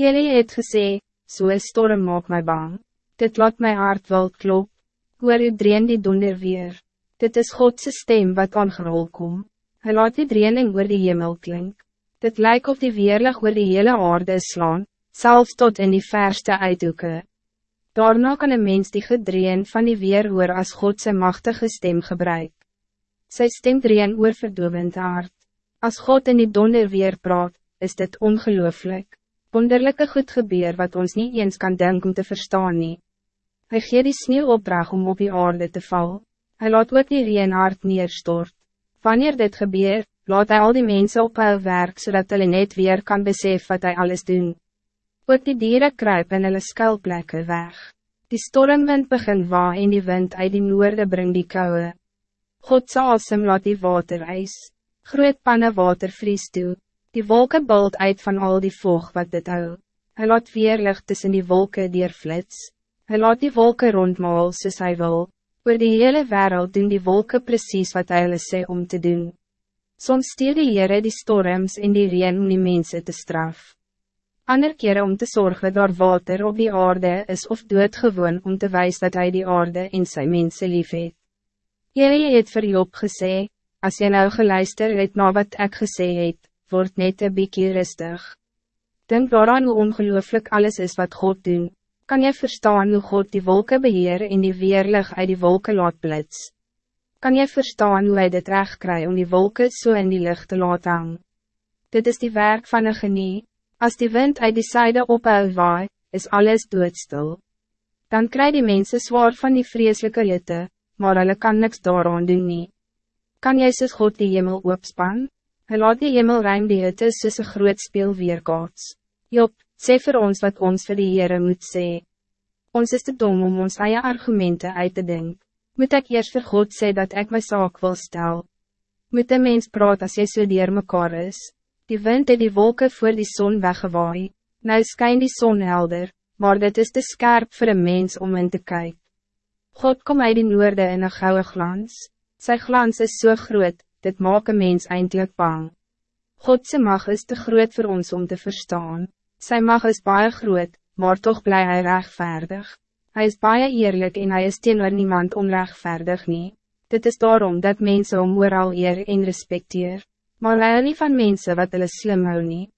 Jullie het gesê, so storm maak my bang. Dit laat my hart wild klop. Hoor u dreen die donder weer. Dit is Godse stem wat aangerol kom. Hij laat die dreening oor die hemel klink. Dit lijkt of die weerlig oor die hele aarde slaan, zelfs tot in die verste uithoeken. Daarna kan een mens die gedreen van die weer hoor als God zijn machtige stem gebruik. Sy stem dreen oor verdovend aard. Als God in die donder weer praat, is dit ongelooflijk. Wonderlijke goed gebeur wat ons niet eens kan denken om te verstaan nie. Hy gee die sneeuw opdrag om op die aarde te val. Hij laat ook die reen aard neerstort. Wanneer dit gebeur, laat hij al die mensen op hulle werk, zodat hulle net weer kan beseffen wat hij alles doen. Ook die dieren kruip in hulle skuilplekke weg. Die stormwind begin wa en die wind uit die noorde bring die koue. Godse asem laat die water ijs. Groot panne water vries toe. Die wolken bult uit van al die voog wat dit hou. Hij laat weerlicht tussen die wolken flits. Hij laat die wolken rondmaal soos hy wil. Oor die hele wereld doen die wolken precies wat hy hulle sê om te doen. Soms stuur die Heere die storms in die reen om die mensen te straf. Ander keren om te zorgen dat water op die aarde is of doodgewoon om te wijzen dat hij die aarde in zijn mensen lief het. Jullie het vir Job gesê, as jy nou geluister het na wat ik gesê het, word net een bykie rustig. Denk daaraan hoe ongelooflijk alles is wat God doen. Kan je verstaan hoe God die wolken beheer en die weerlig uit die wolken laat blits? Kan je verstaan hoe hij dit recht krijgt om die wolken zo so in die lucht te laat hang? Dit is die werk van een genie. Als die wind uit die zijde ophou waai, is alles doodstil. Dan krijg die mensen zwaar van die vreselijke hitte, maar hulle kan niks daaraan doen nie. Kan jy soos God die hemel opspan? Hij laat die hemel ruim die hitte soos een groot speel weerkaats. Job, sê vir ons wat ons vir die Heere moet sê. Ons is te dom om ons eie argumenten uit te denken. Moet ik eerst vir God sê dat ik mijn zaak wil stel? Moet een mens praat als jy so dier mekaar is? Die wind het die wolken voor die zon weggewaai. Nou skyn die zon helder, maar dit is te scherp voor een mens om in te kijken. God kom uit die noorde in een gouden glans. Zijn glans is zo so groot, dit maak een mens eindelijk bang. Godse mag is te groot voor ons om te verstaan. Zijn mag is baie groot, maar toch blij hij rechtvaardig. Hij is baie eerlijk en hij is teenoor niemand onrechtvaardig nie. Dit is daarom dat mensen om moraal eer en respecteer. Maar hij niet van mensen wat hulle slim hou nie.